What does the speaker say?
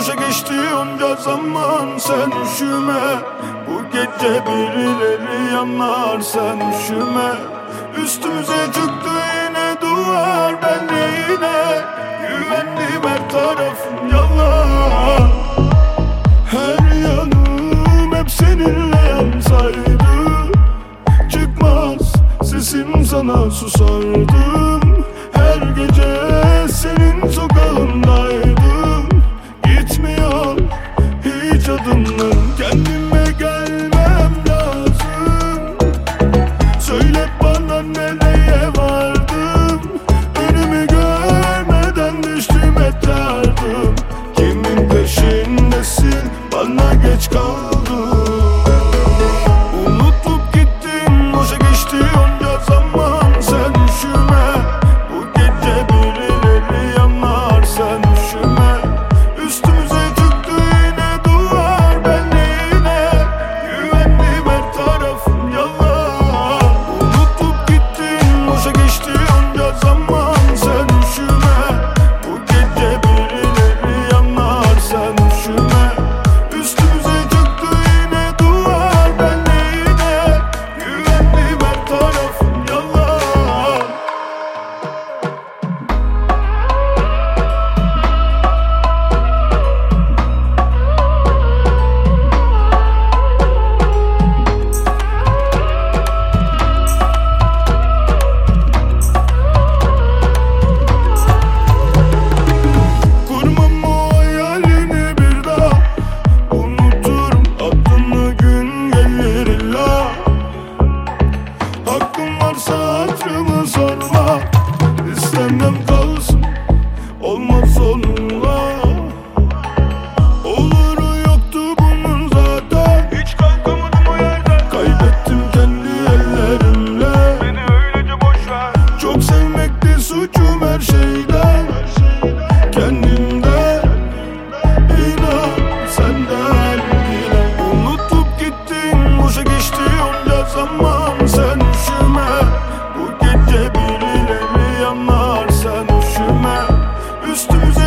Boşa geçti onca zaman sen üşüme. Bu gece birileri yanar sen üşüme. Üstümüze çıktı yine duvar ben de yine Güvendim her tarafım yalan. Her yanım hep seninle yansaydı. Çıkmaz sesim sana susardı. kadınları Kendime üstümüze